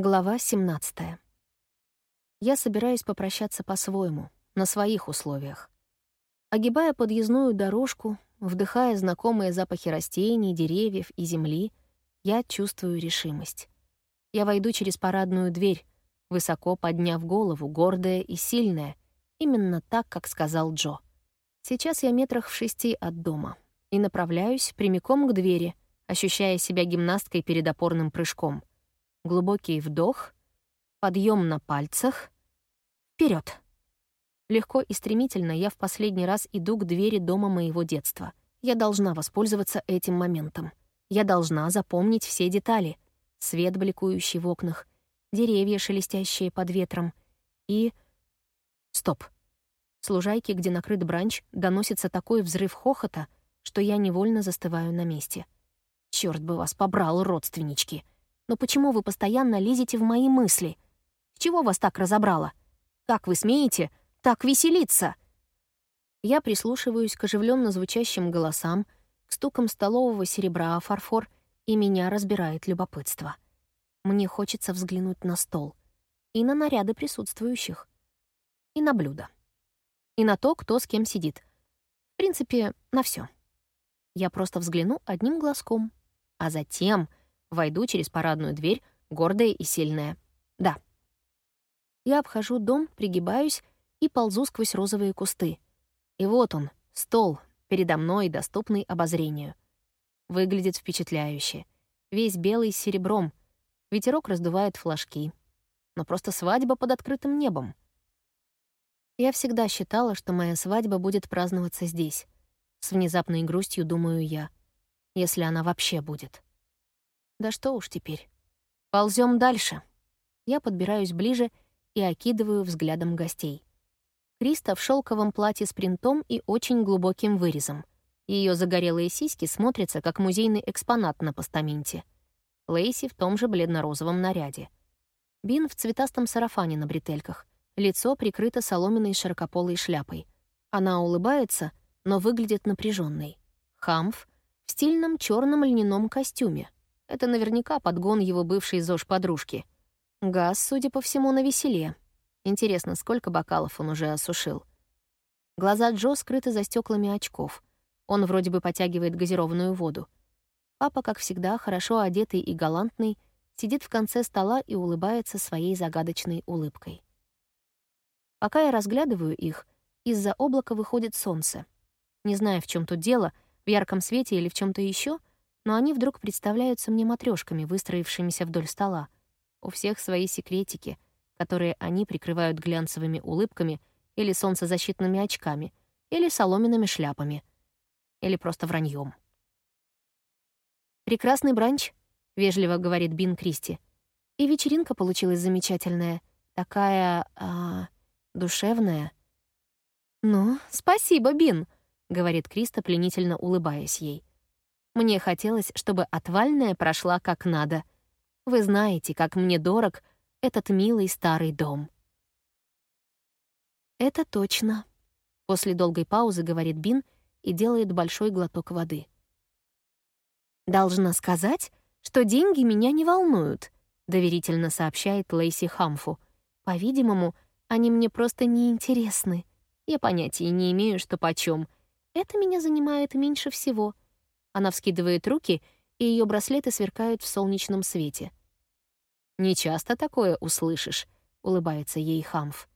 Глава 17. Я собираюсь попрощаться по-своему, на своих условиях. Огибая подъездную дорожку, вдыхая знакомые запахи растений, деревьев и земли, я чувствую решимость. Я войду через парадную дверь, высоко подняв голову, гордая и сильная, именно так, как сказал Джо. Сейчас я метрах в шести от дома и направляюсь прямиком к двери, ощущая себя гимнасткой перед опорным прыжком — Глубокий вдох, подъем на пальцах. Вперед! Легко и стремительно я в последний раз иду к двери дома моего детства. Я должна воспользоваться этим моментом. Я должна запомнить все детали. Свет, бликующий в окнах, деревья, шелестящие под ветром. И... Стоп. С лужайки, где накрыт бранч, доносится такой взрыв хохота, что я невольно застываю на месте. Черт бы вас побрал, родственнички! Но почему вы постоянно лезете в мои мысли? Чего вас так разобрало? Как вы смеете так веселиться?» Я прислушиваюсь к оживленно звучащим голосам, к стукам столового серебра о фарфор, и меня разбирает любопытство. Мне хочется взглянуть на стол и на наряды присутствующих, и на блюда, и на то, кто с кем сидит. В принципе, на все. Я просто взгляну одним глазком, а затем Войду через парадную дверь, гордая и сильная. Да. Я обхожу дом, пригибаюсь и ползу сквозь розовые кусты. И вот он, стол, передо мной, доступный обозрению. Выглядит впечатляюще. Весь белый с серебром. Ветерок раздувает флажки. Но просто свадьба под открытым небом. Я всегда считала, что моя свадьба будет праздноваться здесь. С внезапной грустью думаю я. Если она вообще будет. Да что уж теперь. Ползем дальше. Я подбираюсь ближе и окидываю взглядом гостей. Криста в шелковом платье с принтом и очень глубоким вырезом. Ее загорелые сиськи смотрятся, как музейный экспонат на постаменте. Лейси в том же бледно-розовом наряде. Бин в цветастом сарафане на бретельках. Лицо прикрыто соломенной широкополой шляпой. Она улыбается, но выглядит напряженной. Хамф в стильном черном льняном костюме — это наверняка подгон его бывшей ЗОЖ-подружки. Газ, судя по всему, на веселе. Интересно, сколько бокалов он уже осушил. Глаза Джо скрыты за стеклами очков. Он вроде бы потягивает газированную воду. Папа, как всегда, хорошо одетый и галантный, сидит в конце стола и улыбается своей загадочной улыбкой. Пока я разглядываю их, из-за облака выходит солнце. Не знаю, в чем тут дело, в ярком свете или в чем то еще, но они вдруг представляются мне матрешками, выстроившимися вдоль стола. У всех свои секретики, которые они прикрывают глянцевыми улыбками или солнцезащитными очками, или соломенными шляпами, или просто враньем. «Прекрасный бранч», — вежливо говорит Бин Кристи. «И вечеринка получилась замечательная, такая... А, душевная». «Ну, спасибо, Бин», — говорит Криста, пленительно улыбаясь ей. Мне хотелось, чтобы отвальная прошла как надо. Вы знаете, как мне дорог этот милый старый дом. «Это точно», — после долгой паузы говорит Бин и делает большой глоток воды. «Должна сказать, что деньги меня не волнуют», — доверительно сообщает Лейси Хамфу. «По-видимому, они мне просто не интересны. Я понятия не имею, что почем. Это меня занимает меньше всего. Она вскидывает руки, и ее браслеты сверкают в солнечном свете. «Не часто такое услышишь», — улыбается ей Хамф.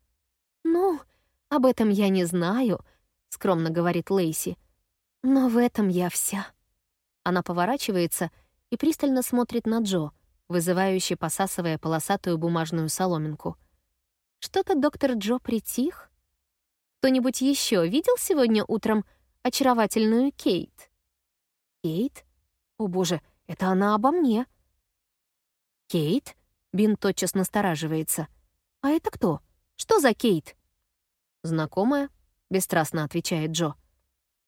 «Ну, об этом я не знаю», — скромно говорит Лейси. «Но в этом я вся». Она поворачивается и пристально смотрит на Джо, вызывающе посасывая полосатую бумажную соломинку. «Что-то доктор Джо притих? Кто-нибудь еще видел сегодня утром очаровательную Кейт?» Кейт? О боже, это она обо мне. Кейт? Бин тотчас настораживается. А это кто? Что за Кейт? Знакомая? Бесстрастно отвечает Джо.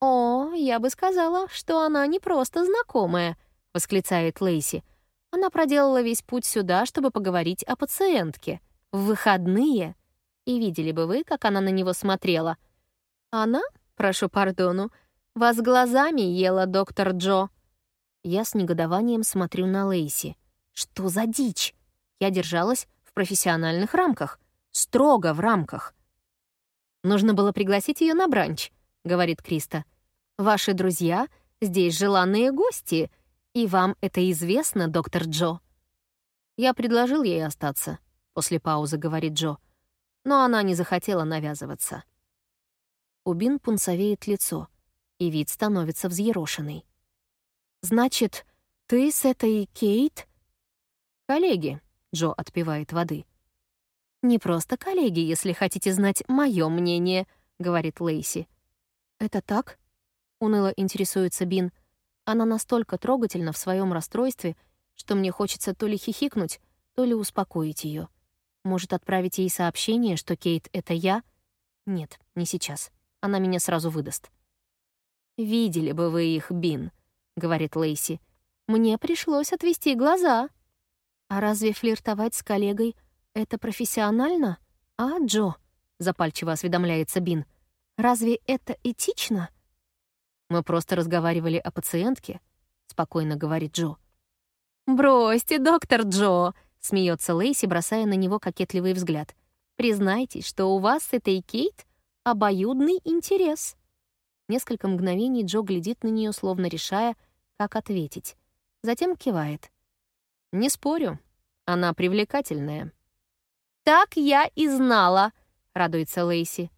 «О, я бы сказала, что она не просто знакомая», — восклицает Лейси. «Она проделала весь путь сюда, чтобы поговорить о пациентке. В выходные. И видели бы вы, как она на него смотрела. Она, прошу пардону, — вас глазами ела доктор Джо». Я с негодованием смотрю на Лейси. «Что за дичь? Я держалась в профессиональных рамках, строго в рамках. «Нужно было пригласить ее на бранч», — говорит Криста. «Ваши друзья здесь желанные гости, и вам это известно, доктор Джо». Я предложил ей остаться, после паузы говорит Джо, но она не захотела навязываться. У Бин пунцовеет лицо, и вид становится взъерошенный. «Значит, ты с этой Кейт?» «Коллеги», — Джо отпивает воды. «Не просто коллеги, если хотите знать мое мнение», — говорит Лейси. «Это так?» — уныло интересуется Бин. Она настолько трогательна в своем расстройстве, что мне хочется то ли хихикнуть, то ли успокоить ее. Может, отправить ей сообщение, что Кейт — это я? Нет, не сейчас. Она меня сразу выдаст. «Видели бы вы их, Бин», — говорит Лейси. «Мне пришлось отвести глаза». «А разве флиртовать с коллегой «Это профессионально? А, Джо?» — запальчиво осведомляется Бин. «Разве это этично?» «Мы просто разговаривали о пациентке», — спокойно говорит Джо. «Бросьте, доктор Джо!» — смеется Лейси, бросая на него кокетливый взгляд. «Признайтесь, что у вас с этой Кейт обоюдный интерес». Несколько мгновений Джо глядит на нее, словно решая, как ответить. Затем кивает. «Не спорю, она привлекательная». «Так я и знала», — радуется Лейси.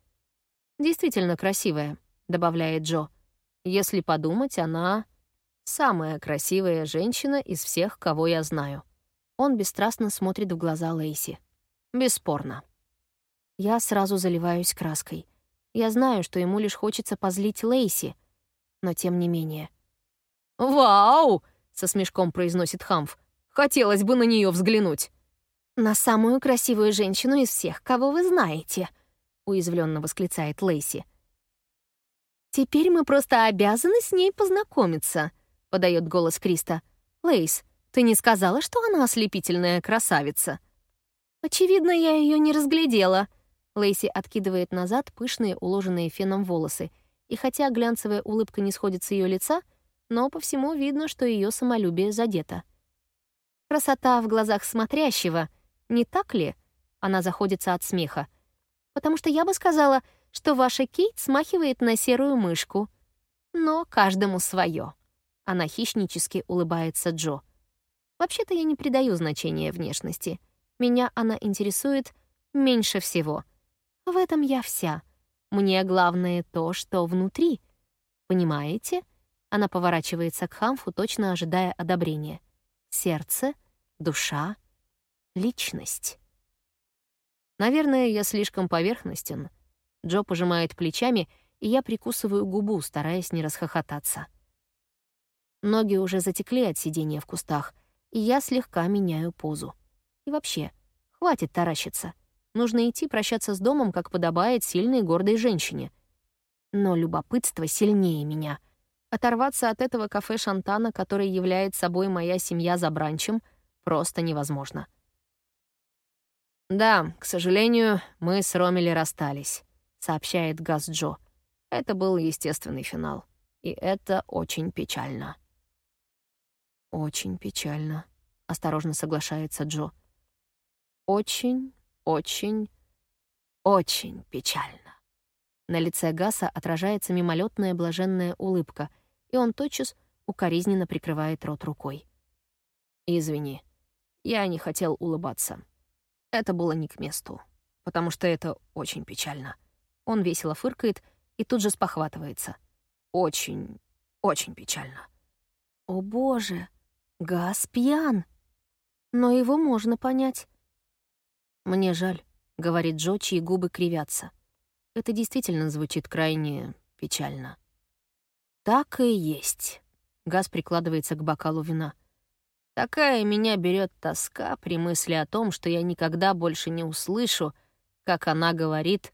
«Действительно красивая», — добавляет Джо. «Если подумать, она самая красивая женщина из всех, кого я знаю». Он бесстрастно смотрит в глаза Лейси. «Бесспорно». Я сразу заливаюсь краской. Я знаю, что ему лишь хочется позлить Лейси, но тем не менее. «Вау!» — со смешком произносит Хамф. «Хотелось бы на нее взглянуть». «На самую красивую женщину из всех, кого вы знаете», — уязвленно восклицает Лейси. «Теперь мы просто обязаны с ней познакомиться», — подает голос Криста. «Лейс, ты не сказала, что она ослепительная красавица?» «Очевидно, я ее не разглядела». Лейси откидывает назад пышные, уложенные феном волосы, и хотя глянцевая улыбка не сходит с ее лица, но по всему видно, что ее самолюбие задето. Красота в глазах смотрящего — не так ли?» Она заходится от смеха. «Потому что я бы сказала, что ваша Кейт смахивает на серую мышку. Но каждому свое. Она хищнически улыбается Джо. «Вообще-то я не придаю значения внешности. Меня она интересует меньше всего. В этом я вся. Мне главное то, что внутри. Понимаете?» Она поворачивается к Хамфу, точно ожидая одобрения. Сердце, душа, личность. Наверное, я слишком поверхностен. Джо пожимает плечами, и я прикусываю губу, стараясь не расхохотаться. Ноги уже затекли от сидения в кустах, и я слегка меняю позу. И вообще, хватит таращиться. Нужно идти прощаться с домом, как подобает сильной и гордой женщине. Но любопытство сильнее меня. Оторваться от этого кафе Шантана, который является собой моя семья за бранчем, просто невозможно. «Да, к сожалению, мы с Ромели расстались», — сообщает Газ Джо. Это был естественный финал. И это очень печально. «Очень печально», — осторожно соглашается Джо. «Очень, очень, очень печально». На лице Гаса отражается мимолетная блаженная улыбка, и он тотчас укоризненно прикрывает рот рукой. «Извини, я не хотел улыбаться». Это было не к месту, потому что это очень печально. Он весело фыркает и тут же спохватывается. Очень, очень печально. О боже, Газ пьян. Но его можно понять. Мне жаль, говорит Джо, чьи губы кривятся. Это действительно звучит крайне печально. Так и есть. Газ прикладывается к бокалу вина. Такая меня берет тоска при мысли о том, что я никогда больше не услышу, как она говорит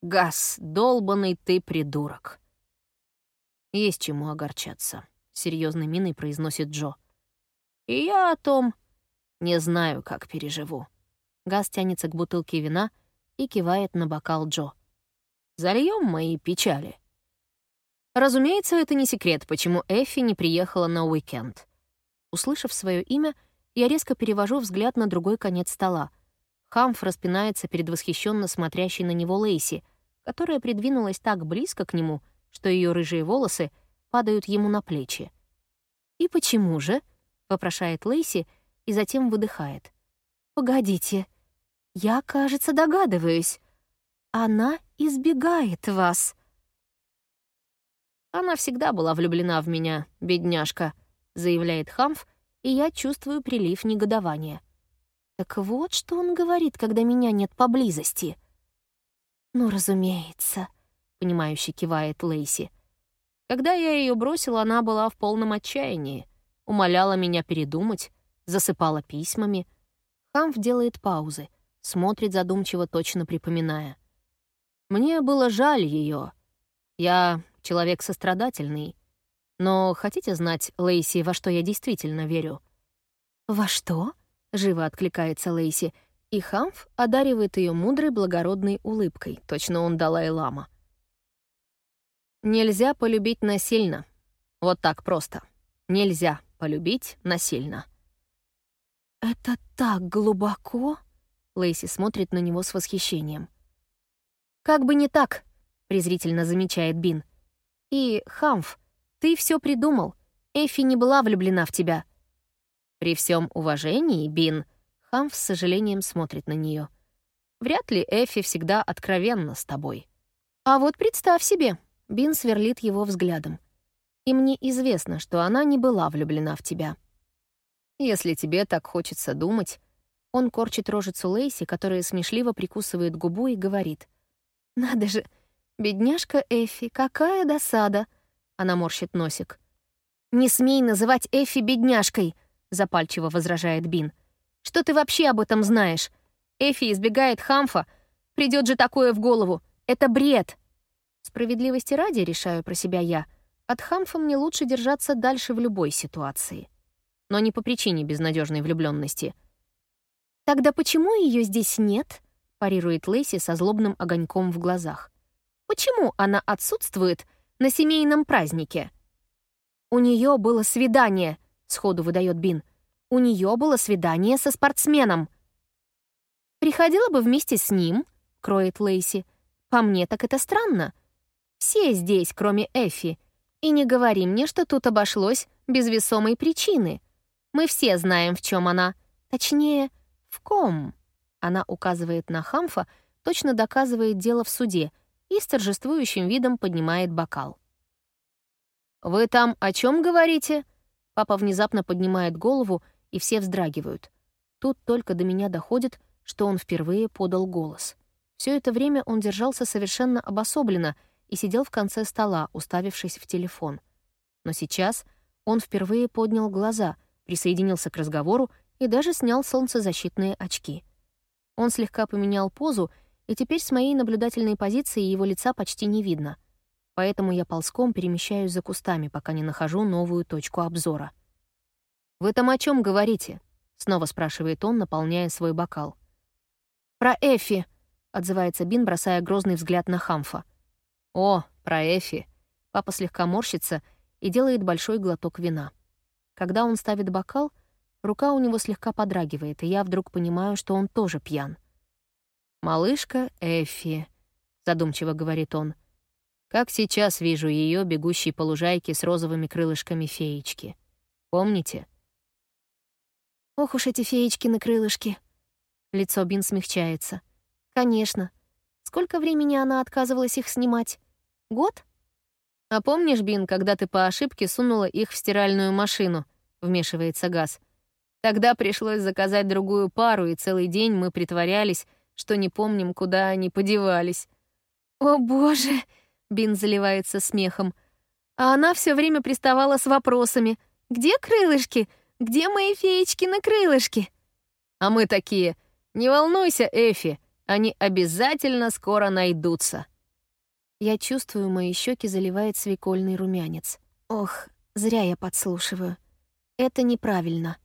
«Газ, долбанный ты придурок». «Есть чему огорчаться», — серьезной миной произносит Джо. «И я о том не знаю, как переживу». Газ тянется к бутылке вина и кивает на бокал Джо. «Зальем мои печали». Разумеется, это не секрет, почему Эффи не приехала на уикенд. Услышав свое имя, Я резко перевожу взгляд на другой конец стола. Хамф распинается перед восхищенно смотрящей на него Лейси, которая придвинулась так близко к нему, что ее рыжие волосы падают ему на плечи. «И почему же?» — вопрошает Лейси и затем выдыхает. «Погодите, я, кажется, догадываюсь. Она избегает вас». «Она всегда была влюблена в меня, бедняжка», — заявляет Хамф, и я чувствую прилив негодования. Так вот, что он говорит, когда меня нет поблизости. «Ну, разумеется», — понимающе кивает Лейси. Когда я ее бросил, она была в полном отчаянии. Умоляла меня передумать, засыпала письмами. Хамф делает паузы, смотрит задумчиво, точно припоминая. Мне было жаль ее. Я человек сострадательный, но хотите знать, Лейси, во что я действительно верю?» «Во что?» — живо откликается Лейси, и Хамф одаривает ее мудрой благородной улыбкой, точно он Далай-лама. «Нельзя полюбить насильно. Вот так просто. Нельзя полюбить насильно». «Это так глубоко?» — Лейси смотрит на него с восхищением. «Как бы не так», — презрительно замечает Бин. «И, Хамф, ты все придумал. Эфи не была влюблена в тебя». При всем уважении, Бин, Хам с сожалением смотрит на нее. Вряд ли Эфи всегда откровенна с тобой. А вот представь себе, Бин сверлит его взглядом. И мне известно, что она не была влюблена в тебя. Если тебе так хочется думать, он корчит рожицу Лейси, которая смешливо прикусывает губу и говорит. «Надо же, бедняжка Эфи, какая досада!» Она морщит носик. «Не смей называть Эффи бедняжкой», — запальчиво возражает Бин. «Что ты вообще об этом знаешь? Эффи избегает хамфа. Придет же такое в голову. Это бред!» Справедливости ради, решаю про себя я, от хамфа мне лучше держаться дальше в любой ситуации. Но не по причине безнадежной влюбленности. «Тогда почему ее здесь нет?» — парирует Лейси со злобным огоньком в глазах. «Почему она отсутствует на семейном празднике. «У нее было свидание», — сходу выдает Бин. «У нее было свидание со спортсменом». «Приходила бы вместе с ним», — кроет Лейси. «По мне так это странно. Все здесь, кроме Эффи. И не говори мне, что тут обошлось без весомой причины. Мы все знаем, в чем она. Точнее, в ком». Она указывает на Хамфа, точно доказывает дело в суде — и с торжествующим видом поднимает бокал. «Вы там о чем говорите?» Папа внезапно поднимает голову, и все вздрагивают. Тут только до меня доходит, что он впервые подал голос. Все это время он держался совершенно обособленно и сидел в конце стола, уставившись в телефон. Но сейчас он впервые поднял глаза, присоединился к разговору и даже снял солнцезащитные очки. Он слегка поменял позу и теперь с моей наблюдательной позиции его лица почти не видно. Поэтому я ползком перемещаюсь за кустами, пока не нахожу новую точку обзора. «Вы там о чем говорите?» — снова спрашивает он, наполняя свой бокал. «Про Эфи», — отзывается Бин, бросая грозный взгляд на Хамфа. «О, про Эфи». Папа слегка морщится и делает большой глоток вина. Когда он ставит бокал, рука у него слегка подрагивает, и я вдруг понимаю, что он тоже пьян. «Малышка Эффи», — задумчиво говорит он. «Как сейчас вижу ее, бегущей по лужайке с розовыми крылышками феечки. Помните?» «Ох уж эти феечки на крылышке!» Лицо Бин смягчается. «Конечно. Сколько времени она отказывалась их снимать? Год?» «А помнишь, Бин, когда ты по ошибке сунула их в стиральную машину?» — вмешивается Газ. «Тогда пришлось заказать другую пару, и целый день мы притворялись, что не помним, куда они подевались. «О, боже!» — Бин заливается смехом. А она все время приставала с вопросами. «Где крылышки? Где мои феечки на крылышке?» А мы такие. «Не волнуйся, Эфи, они обязательно скоро найдутся». Я чувствую, мои щеки заливает свекольный румянец. Ох, зря я подслушиваю. Это неправильно.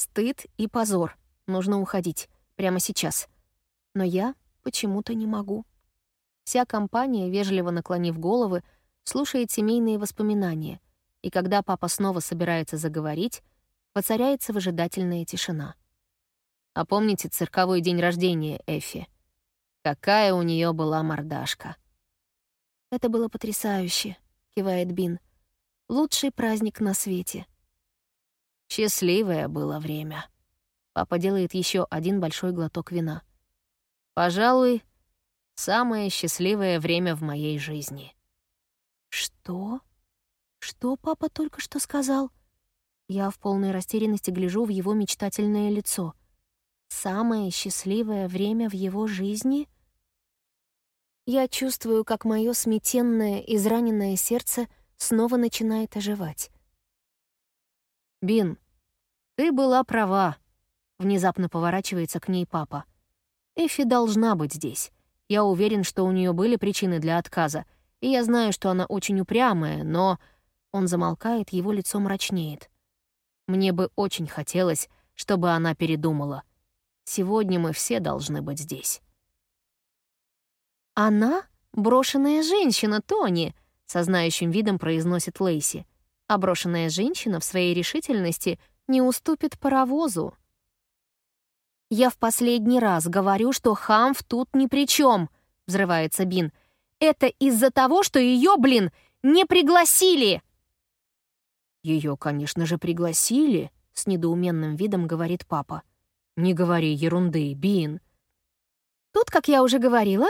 Стыд и позор. Нужно уходить. Прямо сейчас но я почему-то не могу. Вся компания, вежливо наклонив головы, слушает семейные воспоминания, и когда папа снова собирается заговорить, Воцаряется выжидательная тишина. А помните цирковой день рождения Эфи? Какая у нее была мордашка. «Это было потрясающе», — кивает Бин. «Лучший праздник на свете». Счастливое было время. Папа делает еще один большой глоток вина. Пожалуй, самое счастливое время в моей жизни. Что? Что папа только что сказал? Я в полной растерянности гляжу в его мечтательное лицо. Самое счастливое время в его жизни? Я чувствую, как мое сметенное, израненное сердце снова начинает оживать. «Бин, ты была права», — внезапно поворачивается к ней папа. «Эфи должна быть здесь. Я уверен, что у нее были причины для отказа, и я знаю, что она очень упрямая, но...» Он замолкает, его лицо мрачнеет. «Мне бы очень хотелось, чтобы она передумала. Сегодня мы все должны быть здесь». «Она — брошенная женщина, Тони», — со знающим видом произносит Лейси а брошенная женщина в своей решительности не уступит паровозу. «Я в последний раз говорю, что Хамф тут ни при чем», — взрывается Бин. «Это из-за того, что ее, блин, не пригласили!» Ее, конечно же, пригласили», — с недоуменным видом говорит папа. «Не говори ерунды, Бин». Тут, как я уже говорила,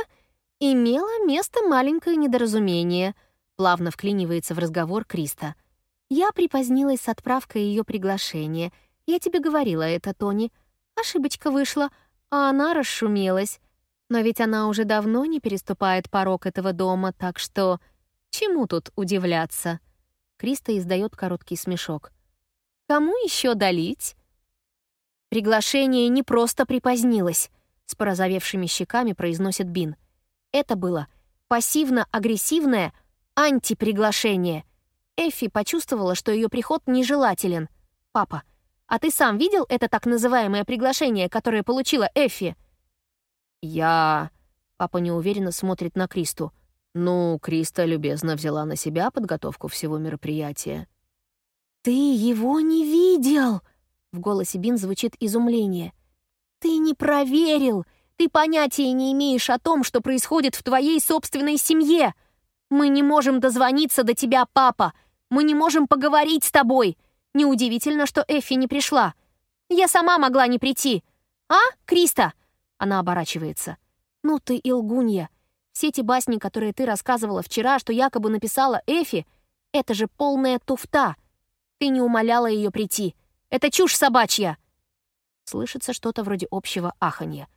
имело место маленькое недоразумение, плавно вклинивается в разговор Криста — я припозднилась с отправкой ее приглашения. Я тебе говорила это, Тони. Ошибочка вышла, а она расшумелась. Но ведь она уже давно не переступает порог этого дома, так что... Чему тут удивляться? Криста издает короткий смешок. Кому еще долить? Приглашение не просто припозднилось, с порозовевшими щеками произносит Бин. Это было пассивно-агрессивное антиприглашение — Эффи почувствовала, что ее приход нежелателен. «Папа, а ты сам видел это так называемое приглашение, которое получила Эффи?» «Я...» — папа неуверенно смотрит на Кристу. «Ну, Криста любезно взяла на себя подготовку всего мероприятия». «Ты его не видел!» — в голосе Бин звучит изумление. «Ты не проверил! Ты понятия не имеешь о том, что происходит в твоей собственной семье! Мы не можем дозвониться до тебя, папа! Мы не можем поговорить с тобой. Неудивительно, что Эффи не пришла. Я сама могла не прийти. А, Криста?» Она оборачивается. «Ну ты и лгунья. Все эти басни, которые ты рассказывала вчера, что якобы написала Эфи, это же полная туфта. Ты не умоляла ее прийти. Это чушь собачья!» Слышится что-то вроде общего аханья.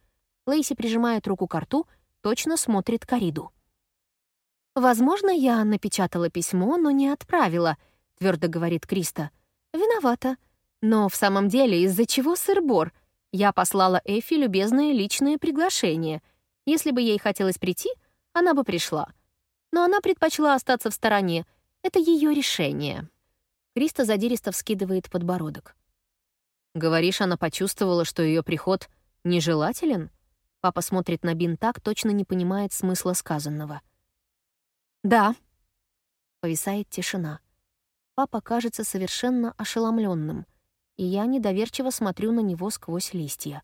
Лейси прижимает руку к рту, точно смотрит Кариду. «Возможно, я напечатала письмо, но не отправила», — твердо говорит Криста. «Виновата. Но в самом деле из-за чего сыр-бор? Я послала Эфи любезное личное приглашение. Если бы ей хотелось прийти, она бы пришла. Но она предпочла остаться в стороне. Это ее решение». Криста задиристо вскидывает подбородок. «Говоришь, она почувствовала, что ее приход нежелателен?» Папа смотрит на Бин так, точно не понимает смысла сказанного. — «Да». Повисает тишина. Папа кажется совершенно ошеломленным, и я недоверчиво смотрю на него сквозь листья.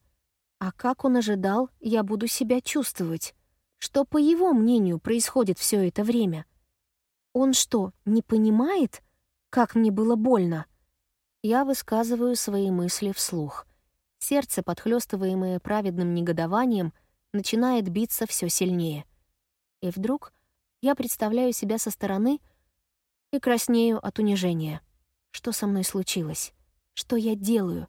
А как он ожидал, я буду себя чувствовать? Что, по его мнению, происходит все это время? Он что, не понимает, как мне было больно? Я высказываю свои мысли вслух. Сердце, подхлёстываемое праведным негодованием, начинает биться все сильнее. И вдруг я представляю себя со стороны и краснею от унижения. Что со мной случилось? Что я делаю?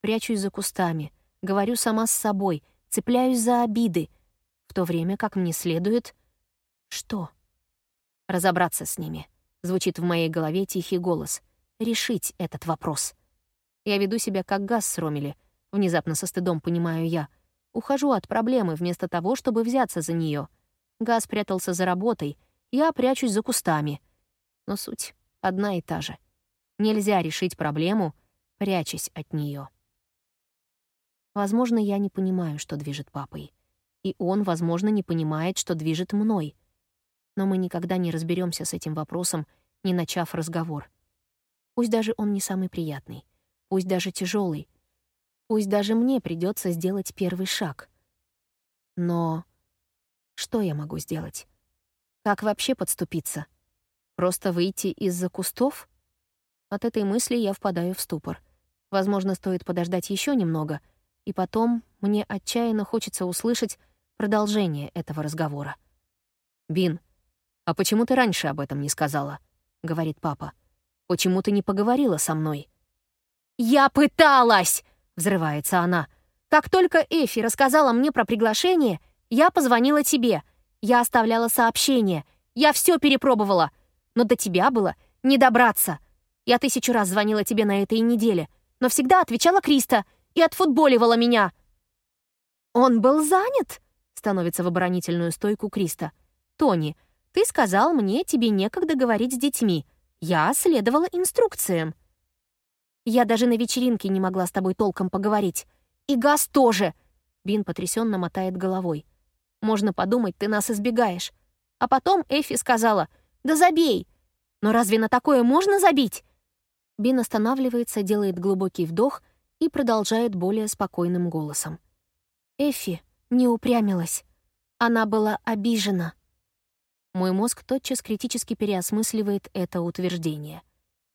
Прячусь за кустами, говорю сама с собой, цепляюсь за обиды, в то время как мне следует... Что? Разобраться с ними. Звучит в моей голове тихий голос. Решить этот вопрос. Я веду себя как газ с Ромели. Внезапно со стыдом понимаю я. Ухожу от проблемы вместо того, чтобы взяться за нее. Газ прятался за работой, я прячусь за кустами. Но суть одна и та же. Нельзя решить проблему, прячась от нее. Возможно, я не понимаю, что движет папой. И он, возможно, не понимает, что движет мной. Но мы никогда не разберемся с этим вопросом, не начав разговор. Пусть даже он не самый приятный. пусть даже тяжелый. Пусть даже мне придется сделать первый шаг. Но что я могу сделать? Как вообще подступиться? Просто выйти из-за кустов? От этой мысли я впадаю в ступор. Возможно, стоит подождать еще немного, и потом мне отчаянно хочется услышать продолжение этого разговора. «Бин, а почему ты раньше об этом не сказала?» — говорит папа. «Почему ты не поговорила со мной?» «Я пыталась!» — взрывается она. «Как только Эфи рассказала мне про приглашение, я позвонила тебе. Я оставляла сообщение. Я все перепробовала. Но до тебя было не добраться. Я тысячу раз звонила тебе на этой неделе, но всегда отвечала Криста и отфутболивала меня». «Он был занят?» — становится в оборонительную стойку Криста. «Тони, ты сказал мне, тебе некогда говорить с детьми. Я следовала инструкциям». «Я даже на вечеринке не могла с тобой толком поговорить. И Газ тоже!» Бин потрясенно мотает головой. «Можно подумать, ты нас избегаешь». А потом Эфи сказала, «Да забей!» «Но разве на такое можно забить?» Бин останавливается, делает глубокий вдох и продолжает более спокойным голосом. Эфи не упрямилась. Она была обижена. Мой мозг тотчас критически переосмысливает это утверждение.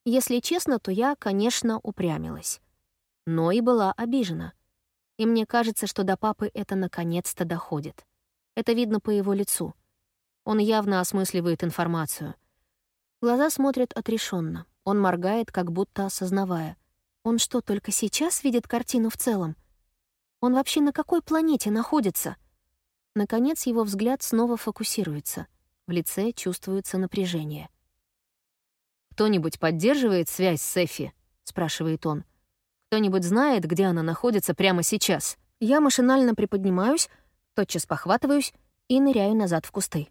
Если честно, то я, конечно, упрямилась. Но и была обижена. И мне кажется, что до папы это наконец-то доходит. Это видно по его лицу. Он явно осмысливает информацию. Глаза смотрят отрешенно. Он моргает, как будто осознавая. Он что, только сейчас видит картину в целом? Он вообще на какой планете находится? Наконец его взгляд снова фокусируется. В лице чувствуется напряжение. «Кто-нибудь поддерживает связь с Эфи?» — спрашивает он. «Кто-нибудь знает, где она находится прямо сейчас?» Я машинально приподнимаюсь, тотчас похватываюсь и ныряю назад в кусты.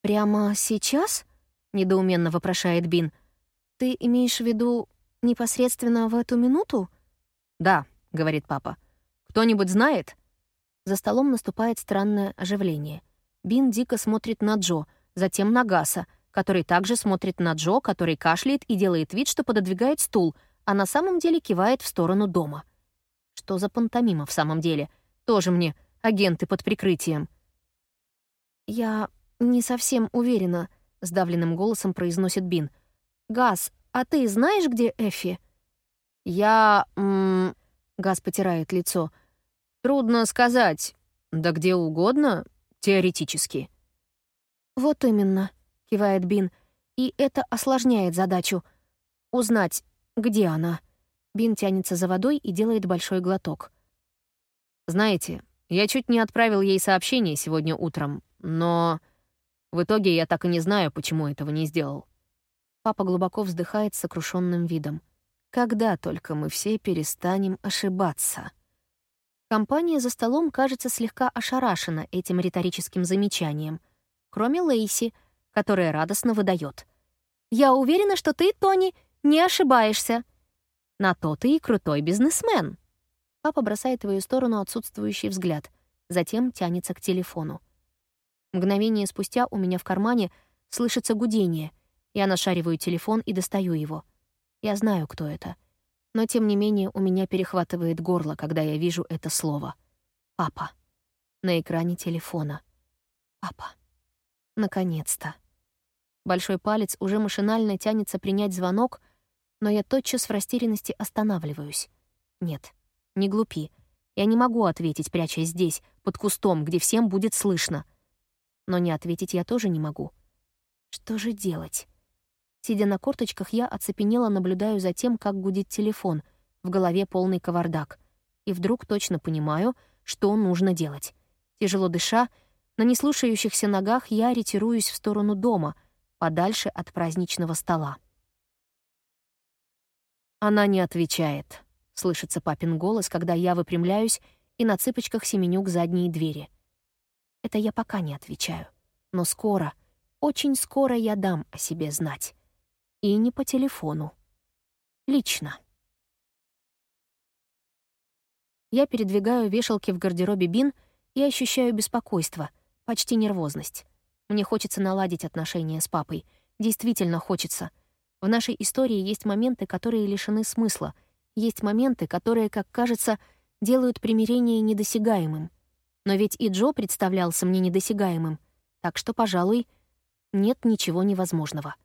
«Прямо сейчас?» — недоуменно вопрошает Бин. «Ты имеешь в виду непосредственно в эту минуту?» «Да», — говорит папа. «Кто-нибудь знает?» За столом наступает странное оживление — Бин дико смотрит на Джо, затем на Гаса, который также смотрит на Джо, который кашляет и делает вид, что пододвигает стул, а на самом деле кивает в сторону дома. Что за пантомима в самом деле? Тоже мне агенты под прикрытием. «Я не совсем уверена», — сдавленным голосом произносит Бин. «Газ, а ты знаешь, где Эфи?» «Я...» Газ потирает лицо. «Трудно сказать. Да где угодно. Теоретически. «Вот именно», — кивает Бин. «И это осложняет задачу. Узнать, где она». Бин тянется за водой и делает большой глоток. «Знаете, я чуть не отправил ей сообщение сегодня утром, но в итоге я так и не знаю, почему этого не сделал». Папа глубоко вздыхает с сокрушенным видом. «Когда только мы все перестанем ошибаться?» Компания за столом кажется слегка ошарашена этим риторическим замечанием, кроме Лейси, которая радостно выдает. «Я уверена, что ты, Тони, не ошибаешься. На то ты и крутой бизнесмен». Папа бросает в твою сторону отсутствующий взгляд, затем тянется к телефону. Мгновение спустя у меня в кармане слышится гудение. Я нашариваю телефон и достаю его. Я знаю, кто это — но тем не менее у меня перехватывает горло, когда я вижу это слово. «Папа». На экране телефона. «Папа». Наконец-то. Большой палец уже машинально тянется принять звонок, но я тотчас в растерянности останавливаюсь. Нет, не глупи. Я не могу ответить, прячась здесь, под кустом, где всем будет слышно. Но не ответить я тоже не могу. Что же делать? Сидя на корточках, я оцепенела, наблюдаю за тем, как гудит телефон, в голове полный кавардак. И вдруг точно понимаю, что нужно делать. Тяжело дыша, на неслушающихся ногах я ретируюсь в сторону дома, подальше от праздничного стола. Она не отвечает. Слышится папин голос, когда я выпрямляюсь и на цыпочках семеню к задней двери. Это я пока не отвечаю. Но скоро, очень скоро я дам о себе знать. И не по телефону. Лично. Я передвигаю вешалки в гардеробе Бин и ощущаю беспокойство, почти нервозность. Мне хочется наладить отношения с папой. Действительно хочется. В нашей истории есть моменты, которые лишены смысла. Есть моменты, которые, как кажется, делают примирение недосягаемым. Но ведь и Джо представлялся мне недосягаемым, так что, пожалуй, нет ничего невозможного.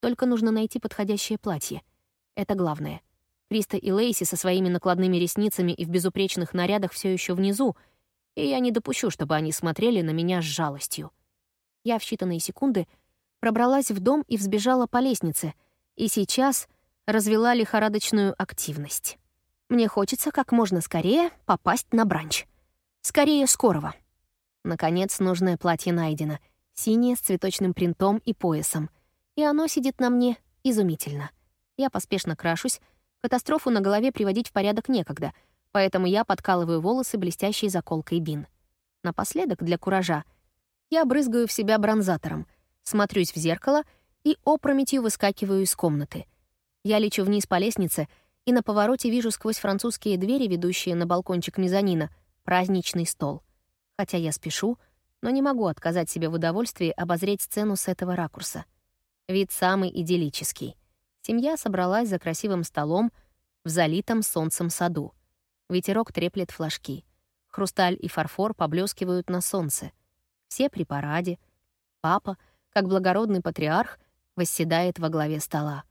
Только нужно найти подходящее платье. Это главное. Криста и Лейси со своими накладными ресницами и в безупречных нарядах все еще внизу, и я не допущу, чтобы они смотрели на меня с жалостью. Я в считанные секунды пробралась в дом и взбежала по лестнице, и сейчас развела лихорадочную активность. Мне хочется как можно скорее попасть на бранч. Скорее скорого. Наконец, нужное платье найдено. Синее с цветочным принтом и поясом. И оно сидит на мне изумительно. Я поспешно крашусь. Катастрофу на голове приводить в порядок некогда, поэтому я подкалываю волосы блестящей заколкой бин. Напоследок, для куража, я брызгаю в себя бронзатором, смотрюсь в зеркало и опрометью выскакиваю из комнаты — я лечу вниз по лестнице и на повороте вижу сквозь французские двери, ведущие на балкончик мезонина, праздничный стол. Хотя я спешу, но не могу отказать себе в удовольствии обозреть сцену с этого ракурса. Вид самый идиллический. Семья собралась за красивым столом в залитом солнцем саду. Ветерок треплет флажки. Хрусталь и фарфор поблескивают на солнце. Все при параде. Папа, как благородный патриарх, восседает во главе стола.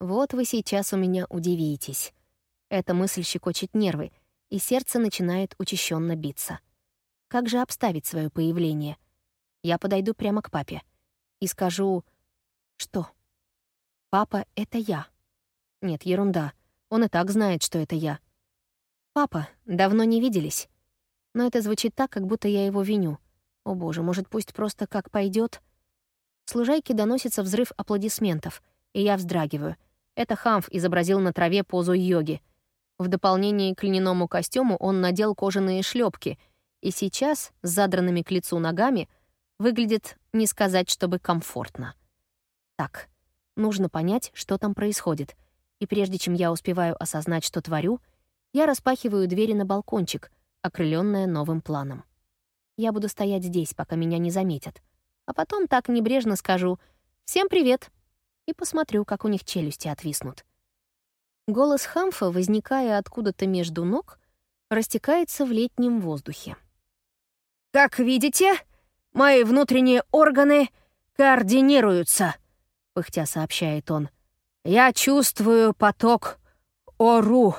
Вот вы сейчас у меня удивитесь. Эта мысль щекочет нервы, и сердце начинает учащенно биться. Как же обставить свое появление? Я подойду прямо к папе и скажу... Что? Папа — это я. Нет, ерунда. Он и так знает, что это я. Папа, давно не виделись. Но это звучит так, как будто я его виню. О боже, может, пусть просто как пойдет. С лужайки доносится взрыв аплодисментов, и я вздрагиваю — это Хамф изобразил на траве позу йоги. В дополнение к льняному костюму он надел кожаные шлепки, и сейчас, с задранными к лицу ногами, выглядит, не сказать, чтобы комфортно. Так, нужно понять, что там происходит. И прежде чем я успеваю осознать, что творю, я распахиваю двери на балкончик, окрыленная новым планом. Я буду стоять здесь, пока меня не заметят. А потом так небрежно скажу «Всем привет!» И посмотрю, как у них челюсти отвиснут. Голос Хамфа, возникая откуда-то между ног, растекается в летнем воздухе. «Как видите, мои внутренние органы координируются», — пыхтя сообщает он. «Я чувствую поток Ору,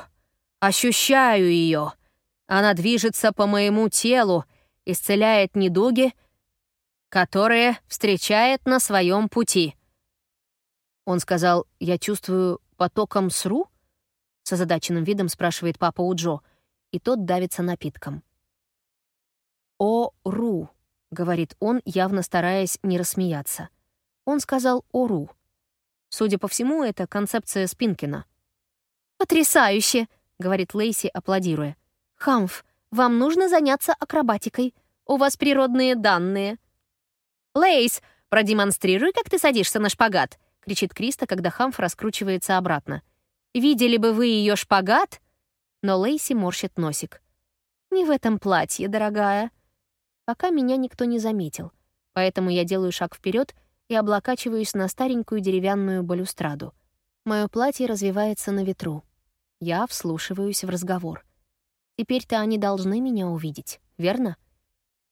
ощущаю ее. Она движется по моему телу, исцеляет недуги, которые встречает на своем пути. Он сказал, «Я чувствую потоком сру?» С озадаченным видом спрашивает папа у Джо, и тот давится напитком. «О-ру», — говорит он, явно стараясь не рассмеяться. Он сказал «о-ру». Судя по всему, это концепция Спинкина. «Потрясающе!» — говорит Лейси, аплодируя. «Хамф, вам нужно заняться акробатикой. У вас природные данные». «Лейс, продемонстрируй, как ты садишься на шпагат», — кричит Криста, когда Хамф раскручивается обратно. «Видели бы вы ее шпагат?» Но Лейси морщит носик. «Не в этом платье, дорогая». Пока меня никто не заметил, поэтому я делаю шаг вперед и облокачиваюсь на старенькую деревянную балюстраду. Мое платье развивается на ветру. Я вслушиваюсь в разговор. Теперь-то они должны меня увидеть, верно?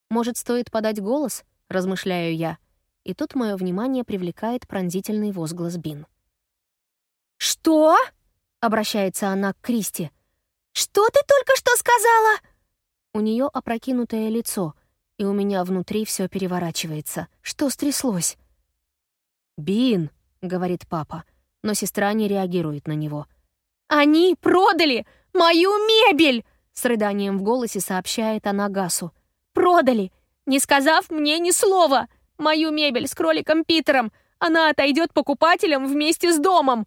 Может, стоит подать голос, размышляю я, и тут мое внимание привлекает пронзительный возглас Бин. «Что?» — обращается она к Кристи. «Что ты только что сказала?» У нее опрокинутое лицо, и у меня внутри все переворачивается. Что стряслось? «Бин», — говорит папа, но сестра не реагирует на него. «Они продали мою мебель!» — с рыданием в голосе сообщает она Гасу. «Продали, не сказав мне ни слова!» Мою мебель с кроликом Питером! Она отойдет покупателям вместе с домом!»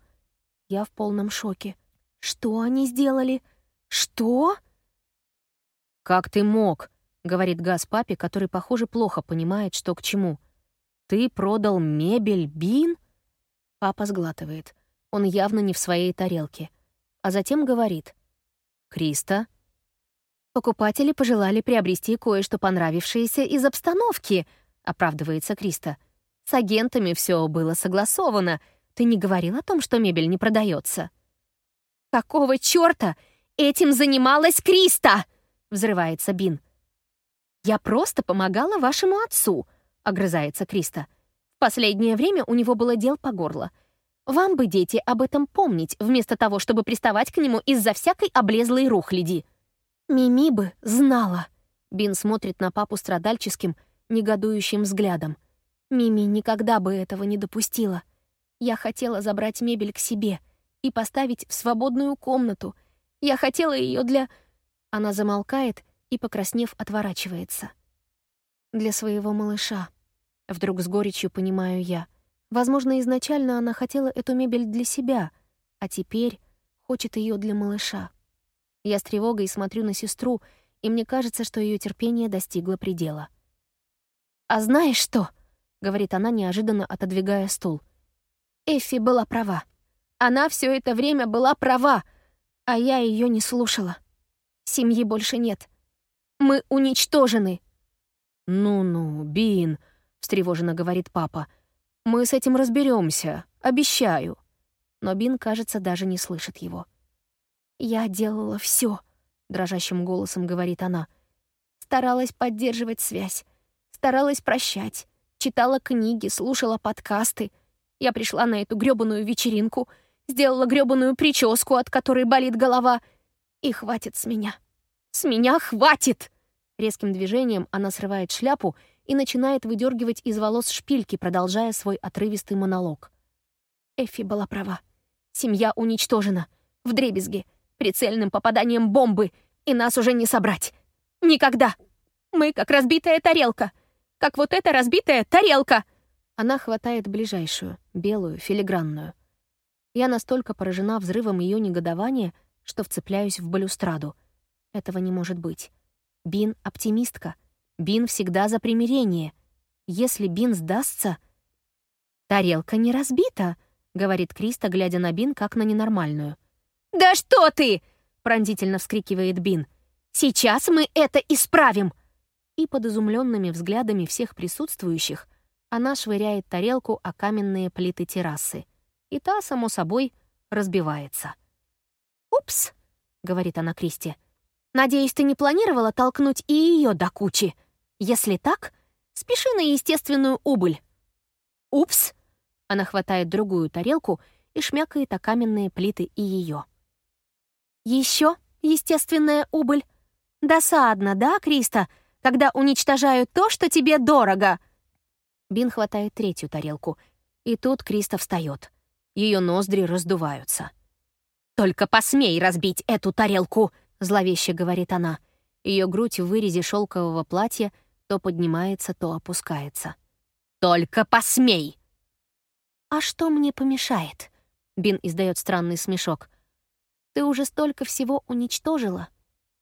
Я в полном шоке. «Что они сделали? Что?» «Как ты мог?» — говорит Газ папе, который, похоже, плохо понимает, что к чему. «Ты продал мебель Бин?» Папа сглатывает. Он явно не в своей тарелке. А затем говорит. «Криста?» Покупатели пожелали приобрести кое-что понравившееся из обстановки —— оправдывается Криста. «С агентами все было согласовано. Ты не говорил о том, что мебель не продается. «Какого черта этим занималась Криста?» — взрывается Бин. «Я просто помогала вашему отцу», — огрызается Криста. «В последнее время у него было дел по горло. Вам бы, дети, об этом помнить, вместо того, чтобы приставать к нему из-за всякой облезлой рухляди». «Мими бы знала», — Бин смотрит на папу страдальческим, негодующим взглядом. «Мими никогда бы этого не допустила. Я хотела забрать мебель к себе и поставить в свободную комнату. Я хотела ее для...» Она замолкает и, покраснев, отворачивается. «Для своего малыша», — вдруг с горечью понимаю я. Возможно, изначально она хотела эту мебель для себя, а теперь хочет ее для малыша. Я с тревогой смотрю на сестру, и мне кажется, что ее терпение достигло предела. «А знаешь что?» — говорит она, неожиданно отодвигая стул. «Эффи была права. Она все это время была права, а я ее не слушала. Семьи больше нет. Мы уничтожены». «Ну-ну, Бин», — встревоженно говорит папа, — мы с этим разберемся, обещаю. Но Бин, кажется, даже не слышит его. Я делала все, дрожащим голосом говорит она. Старалась поддерживать связь, старалась прощать, читала книги, слушала подкасты. Я пришла на эту грёбаную вечеринку, сделала грёбаную прическу, от которой болит голова. И хватит с меня. С меня хватит! Резким движением она срывает шляпу и начинает выдергивать из волос шпильки, продолжая свой отрывистый монолог. Эффи была права. Семья уничтожена. В дребезге. Прицельным попаданием бомбы. И нас уже не собрать. Никогда. Мы как разбитая тарелка. Как вот эта разбитая тарелка. Она хватает ближайшую, белую, филигранную. Я настолько поражена взрывом ее негодования, что вцепляюсь в балюстраду. Этого не может быть. Бин — оптимистка — Бин всегда за примирение. Если Бин сдастся... «Тарелка не разбита», — говорит Криста, глядя на Бин как на ненормальную. «Да что ты!» — пронзительно вскрикивает Бин. «Сейчас мы это исправим!» И под изумленными взглядами всех присутствующих она швыряет тарелку о каменные плиты террасы. И та, само собой, разбивается. «Упс», — говорит она Кристи. «Надеюсь, ты не планировала толкнуть и ее до кучи?» Если так, спеши на естественную убыль. Упс! Она хватает другую тарелку и шмякает о каменные плиты и ее. Еще естественная убыль. Досадно, да, Криста, когда уничтожают то, что тебе дорого? Бин хватает третью тарелку, и тут Криста встает. Ее ноздри раздуваются. «Только посмей разбить эту тарелку!» — зловеще говорит она. Ее грудь в вырезе шелкового платья — то поднимается, то опускается. «Только посмей!» «А что мне помешает?» Бин издает странный смешок. «Ты уже столько всего уничтожила.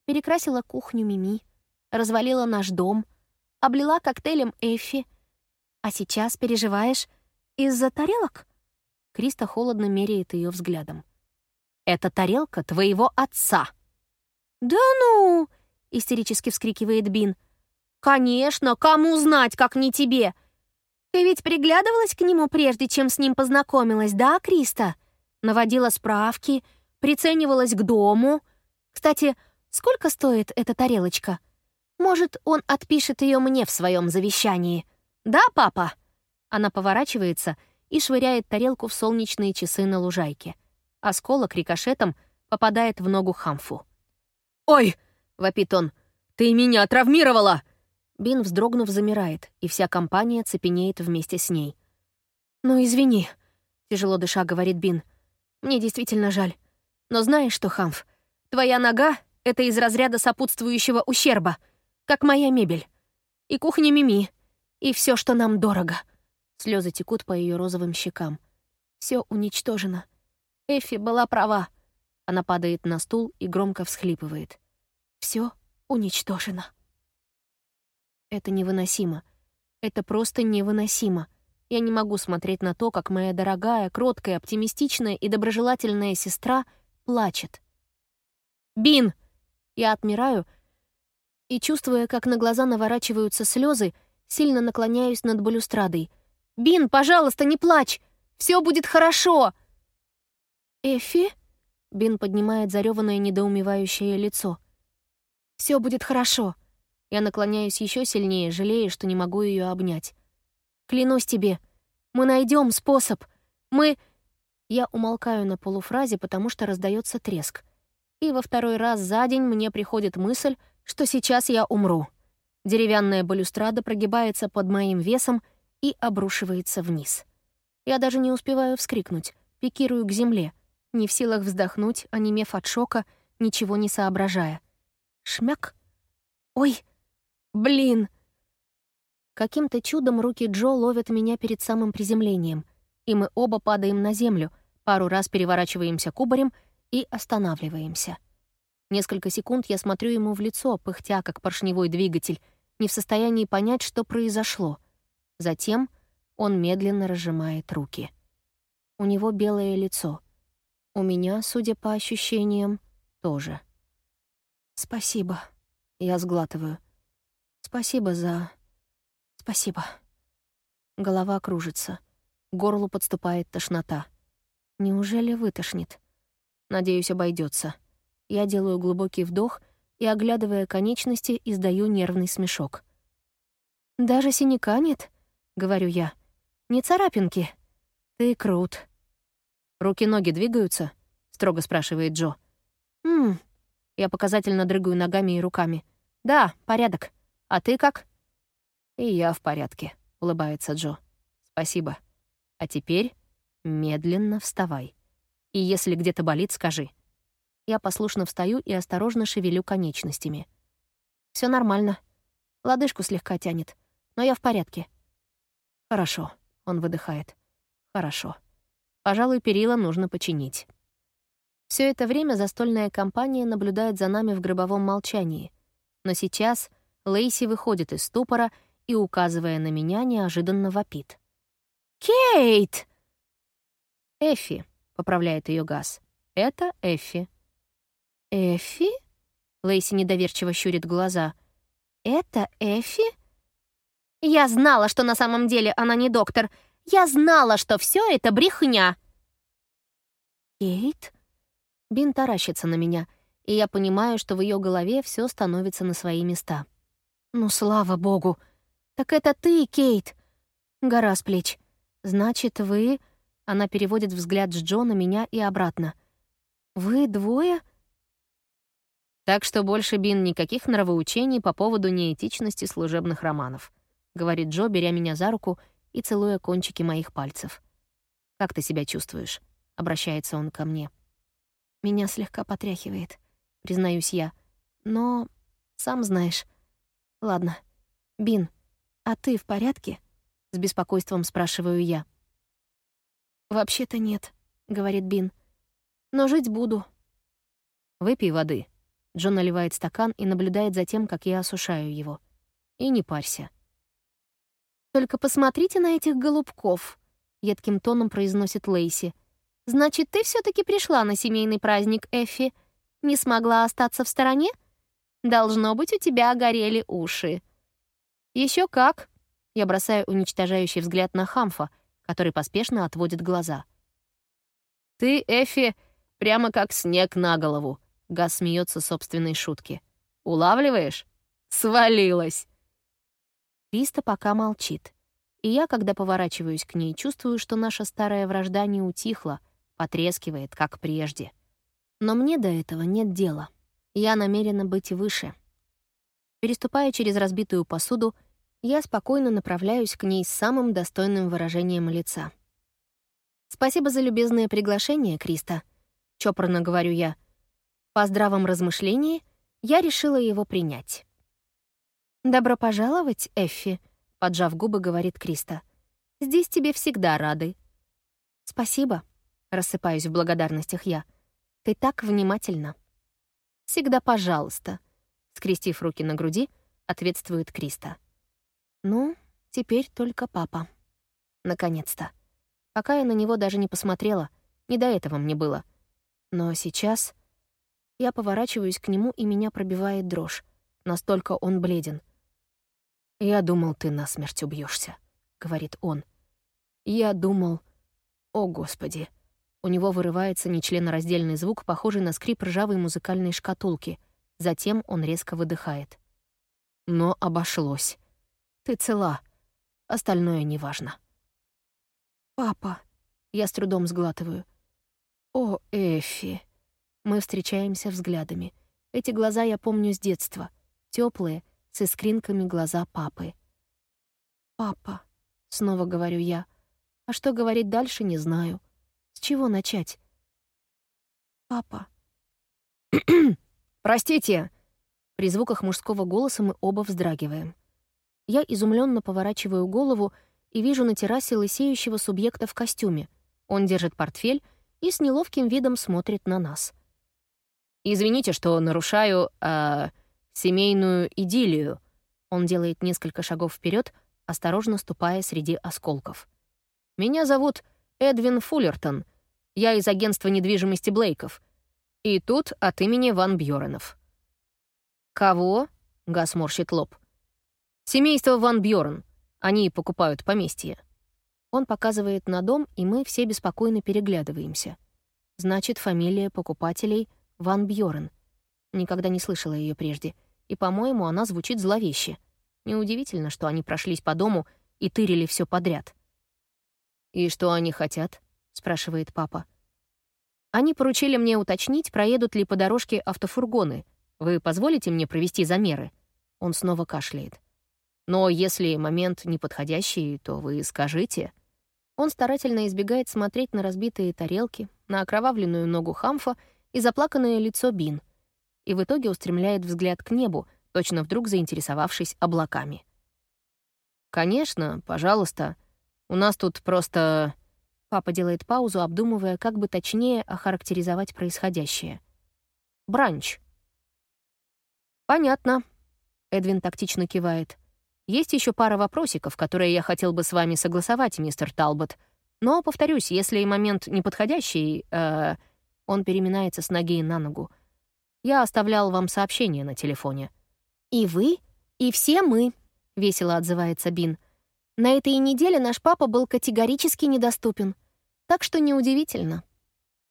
Перекрасила кухню Мими, развалила наш дом, облила коктейлем Эффи. А сейчас переживаешь из-за тарелок?» Криста холодно меряет ее взглядом. «Это тарелка твоего отца!» «Да ну!» — истерически вскрикивает Бин — «Конечно, кому знать, как не тебе? Ты ведь приглядывалась к нему прежде, чем с ним познакомилась, да, Криста? Наводила справки, приценивалась к дому. Кстати, сколько стоит эта тарелочка? Может, он отпишет ее мне в своем завещании. Да, папа?» Она поворачивается и швыряет тарелку в солнечные часы на лужайке. Осколок рикошетом попадает в ногу Хамфу. «Ой!» — вопит он. «Ты меня травмировала!» Бин, вздрогнув, замирает, и вся компания цепенеет вместе с ней. «Ну, извини», — тяжело дыша говорит Бин. «Мне действительно жаль. Но знаешь что, Хамф, твоя нога — это из разряда сопутствующего ущерба, как моя мебель. И кухня Мими, и все, что нам дорого». Слезы текут по ее розовым щекам. Все уничтожено. Эффи была права. Она падает на стул и громко всхлипывает. Все уничтожено. Это невыносимо. Это просто невыносимо. Я не могу смотреть на то, как моя дорогая, кроткая, оптимистичная и доброжелательная сестра плачет. «Бин!» Я отмираю и, чувствуя, как на глаза наворачиваются слезы, сильно наклоняюсь над балюстрадой. «Бин, пожалуйста, не плачь! Все будет хорошо!» «Эфи?» Бин поднимает зареванное недоумевающее лицо. Все будет хорошо. Я наклоняюсь еще сильнее, жалея, что не могу ее обнять. Клянусь тебе, мы найдем способ. Мы... Я умолкаю на полуфразе, потому что раздается треск. И во второй раз за день мне приходит мысль, что сейчас я умру. Деревянная балюстрада прогибается под моим весом и обрушивается вниз. Я даже не успеваю вскрикнуть, пикирую к земле, не в силах вздохнуть, онемев от шока, ничего не соображая. Шмяк. Ой, блин! Каким-то чудом руки Джо ловят меня перед самым приземлением, и мы оба падаем на землю, пару раз переворачиваемся кубарем и останавливаемся. Несколько секунд я смотрю ему в лицо, пыхтя, как поршневой двигатель, не в состоянии понять, что произошло. Затем он медленно разжимает руки. У него белое лицо. У меня, судя по ощущениям, тоже. «Спасибо», — я сглатываю. «Спасибо за... спасибо». Голова кружится. Горлу подступает тошнота. Неужели вытошнит? Надеюсь, обойдется. Я делаю глубокий вдох и, оглядывая конечности, издаю нервный смешок. «Даже синяка нет?» — говорю я. «Не царапинки. Ты крут». «Руки-ноги двигаются?» — строго спрашивает Джо. «Ммм». Я показательно дрыгаю ногами и руками. «Да, порядок. А ты как?» «И я в порядке», — улыбается Джо. «Спасибо. А теперь медленно вставай. И если где-то болит, скажи. Я послушно встаю и осторожно шевелю конечностями. Все нормально. Лодыжку слегка тянет, но я в порядке. Хорошо, он выдыхает. Хорошо. Пожалуй, перила нужно починить. Все это время застольная компания наблюдает за нами в гробовом молчании. Но сейчас Лейси выходит из ступора и, указывая на меня, неожиданно вопит. «Кейт!» «Эффи», — поправляет ее Газ. «Это Эффи». «Эффи?» — Лейси недоверчиво щурит глаза. «Это Эффи?» «Я знала, что на самом деле она не доктор. Я знала, что все это брехня!» «Кейт?» Бин таращится на меня, и я понимаю, что в ее голове все становится на свои места. «Ну, слава богу! Так это ты, Кейт!» Гора с плеч. «Значит, вы...» Она переводит взгляд с Джо меня и обратно. «Вы двое?» Так что больше, Бин, никаких нравоучений по поводу неэтичности служебных романов, говорит Джо, беря меня за руку и целуя кончики моих пальцев. «Как ты себя чувствуешь?» — обращается он ко мне. Меня слегка потряхивает, признаюсь я. Но, сам знаешь. Ладно. Бин, а ты в порядке? С беспокойством спрашиваю я. «Вообще-то нет», — говорит Бин. «Но жить буду». «Выпей воды», Джон наливает стакан и наблюдает за тем, как я осушаю его. И не парься. «Только посмотрите на этих голубков», — едким тоном произносит Лейси. «Значит, ты все таки пришла на семейный праздник, Эффи? Не смогла остаться в стороне? Должно быть, у тебя огорели уши». Еще как!» Я бросаю уничтожающий взгляд на Хамфа, который поспешно отводит глаза. «Ты, Эффи, прямо как снег на голову», Газ смеется собственной шутки. «Улавливаешь? Свалилась!» Криста пока молчит. И я, когда поворачиваюсь к ней, чувствую, что наша старая вражда не утихла, потрескивает, как прежде. Но мне до этого нет дела. Я намерена быть выше. Переступая через разбитую посуду, я спокойно направляюсь к ней с самым достойным выражением лица. «Спасибо за любезное приглашение, Криста», — чопорно говорю я, — по здравом размышлении я решила его принять. «Добро пожаловать, Эффи», — поджав губы, говорит Криста. «Здесь тебе всегда рады». «Спасибо», — рассыпаюсь в благодарностях я. «Ты так внимательна». «Всегда пожалуйста», — скрестив руки на груди, ответствует Криста. «Ну, теперь только папа. Наконец-то. Пока я на него даже не посмотрела, не до этого мне было. Но сейчас я поворачиваюсь к нему, и меня пробивает дрожь. Настолько он бледен. «Я думал, ты насмерть убьешься, говорит он. «Я думал... О, Господи! У него вырывается нечленораздельный звук, похожий на скрип ржавой музыкальной шкатулки. Затем он резко выдыхает. Но обошлось. Ты цела. Остальное неважно. «Папа», — я с трудом сглатываю. «О, Эфи». Мы встречаемся взглядами. Эти глаза я помню с детства. теплые, с искринками глаза папы. «Папа», — снова говорю я. А что говорить дальше, не знаю. С чего начать? «Папа». «Простите!» При звуках мужского голоса мы оба вздрагиваем. Я изумленно поворачиваю голову и вижу на террасе лысеющего субъекта в костюме. Он держит портфель и с неловким видом смотрит на нас. «Извините, что нарушаю э, семейную идиллию». Он делает несколько шагов вперед, осторожно ступая среди осколков. «Меня зовут Эдвин Фуллертон. Я из агентства недвижимости Блейков. И тут от имени Ван Бьоренов». «Кого?» — Гас морщит лоб. «Семейство Ван Бьорен. Они покупают поместье». Он показывает на дом, и мы все беспокойно переглядываемся. Значит, фамилия покупателей — Ван Бьорен. Никогда не слышала ее прежде. И, по-моему, она звучит зловеще. Неудивительно, что они прошлись по дому и тырили все подряд. «И что они хотят?» — спрашивает папа. «Они поручили мне уточнить, проедут ли по дорожке автофургоны. Вы позволите мне провести замеры?» Он снова кашляет. «Но если момент неподходящий, то вы скажите». Он старательно избегает смотреть на разбитые тарелки, на окровавленную ногу Хамфа и заплаканное лицо Бин, и в итоге устремляет взгляд к небу, точно вдруг заинтересовавшись облаками. «Конечно, пожалуйста. У нас тут просто...» Папа делает паузу, обдумывая, как бы точнее охарактеризовать происходящее. «Бранч». «Понятно», — Эдвин тактично кивает. Есть еще пара вопросиков, которые я хотел бы с вами согласовать, мистер Талбот. Но, повторюсь, если момент неподходящий, э, он переминается с ноги на ногу. Я оставлял вам сообщение на телефоне. «И вы, и все мы», — весело отзывается Бин. «На этой неделе наш папа был категорически недоступен. Так что неудивительно».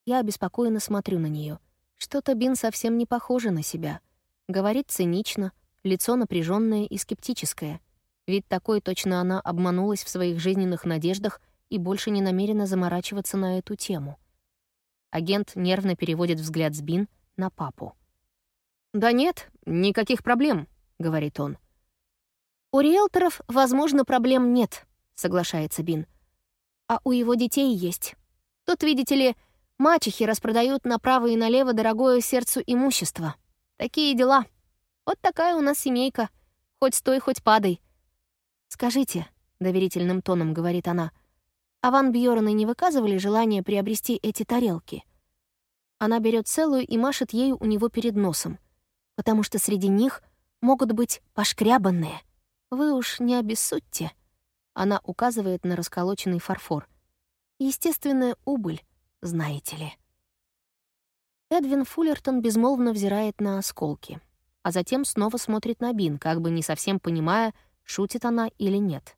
Я обеспокоенно смотрю на нее. Что-то Бин совсем не похоже на себя. Говорит цинично, лицо напряженное и скептическое. Ведь такой точно она обманулась в своих жизненных надеждах и больше не намерена заморачиваться на эту тему. Агент нервно переводит взгляд с Бин на папу. «Да нет, никаких проблем», — говорит он. «У риэлторов, возможно, проблем нет», — соглашается Бин. «А у его детей есть. Тут, видите ли, мачехи распродают направо и налево дорогое сердцу имущество. Такие дела. Вот такая у нас семейка. Хоть стой, хоть падай. «Скажите», — доверительным тоном говорит она, «а Ван Бьёрны не выказывали желание приобрести эти тарелки?» Она берет целую и машет ею у него перед носом, потому что среди них могут быть пошкрябанные. Вы уж не обессудьте. Она указывает на расколоченный фарфор. Естественная убыль, знаете ли. Эдвин Фуллертон безмолвно взирает на осколки, а затем снова смотрит на Бин, как бы не совсем понимая, шутит она или нет.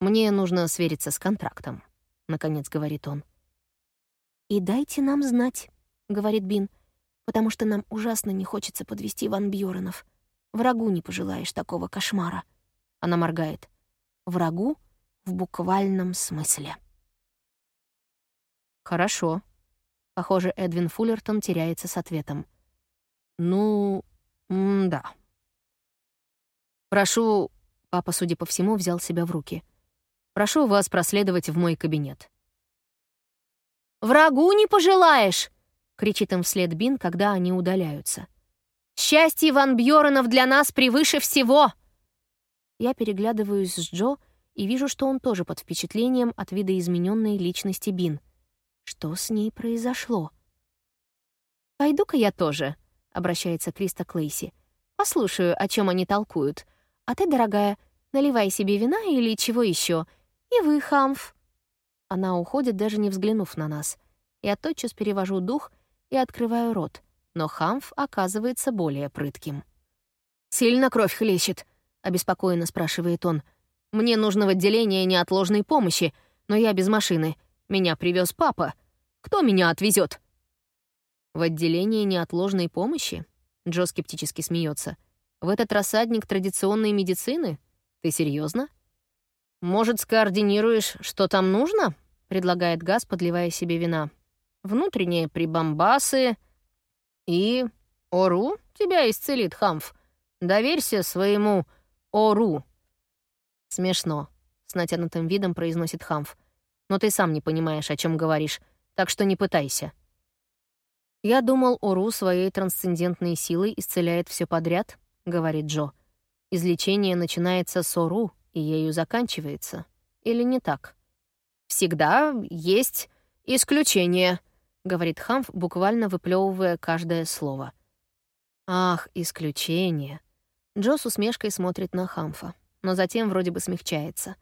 «Мне нужно свериться с контрактом», — наконец говорит он. «И дайте нам знать», — говорит Бин, «потому что нам ужасно не хочется подвести Ван Бьоренов. Врагу не пожелаешь такого кошмара». Она моргает. «Врагу в буквальном смысле». «Хорошо». Похоже, Эдвин Фуллертон теряется с ответом. «Ну, да». «Прошу...» — папа, судя по всему, взял себя в руки. «Прошу вас проследовать в мой кабинет». «Врагу не пожелаешь!» — кричит им вслед Бин, когда они удаляются. «Счастье Ван Бьоренов для нас превыше всего!» Я переглядываюсь с Джо и вижу, что он тоже под впечатлением от видоизмененной личности Бин. Что с ней произошло? «Пойду-ка я тоже», — обращается Криста Клейси. «Послушаю, о чем они толкуют. А ты, дорогая, наливай себе вина или чего еще. И вы, Хамф». Она уходит, даже не взглянув на нас. Я тотчас перевожу дух и открываю рот, но Хамф оказывается более прытким. «Сильно кровь хлещет?» — обеспокоенно спрашивает он. «Мне нужно в отделение неотложной помощи, но я без машины. Меня привез папа. Кто меня отвезет? В отделение неотложной помощи? Джо скептически смеется. В этот рассадник традиционной медицины? Ты серьезно? Может, скоординируешь, что там нужно? предлагает Газ, подливая себе вина. Внутренние прибамбасы и... Ору тебя исцелит, Хамф. Доверься своему Ору. Смешно, с натянутым видом произносит Хамф. Но ты сам не понимаешь, о чем говоришь, так что не пытайся. Я думал, Ору своей трансцендентной силой исцеляет все подряд, говорит Джо. Излечение начинается с Ору и ею заканчивается. Или не так? Всегда есть исключение, говорит Хамф, буквально выплевывая каждое слово. Ах, исключение. Джо с усмешкой смотрит на Хамфа, но затем вроде бы смягчается.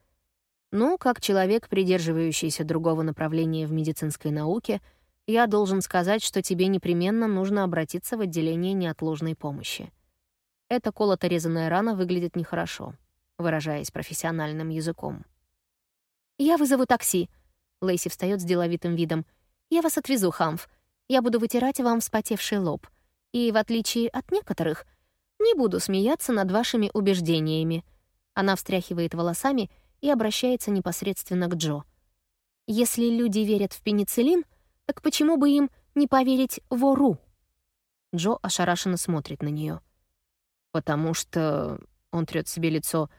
Ну, как человек, придерживающийся другого направления в медицинской науке, я должен сказать, что тебе непременно нужно обратиться в отделение неотложной помощи. Эта колото-резанная рана выглядит нехорошо, выражаясь профессиональным языком. «Я вызову такси». Лейси встает с деловитым видом. «Я вас отвезу, Хамф. Я буду вытирать вам вспотевший лоб. И, в отличие от некоторых, не буду смеяться над вашими убеждениями». Она встряхивает волосами и обращается непосредственно к Джо. «Если люди верят в пенициллин, так почему бы им не поверить вору?» Джо ошарашенно смотрит на нее. «Потому что...» — он трёт себе лицо.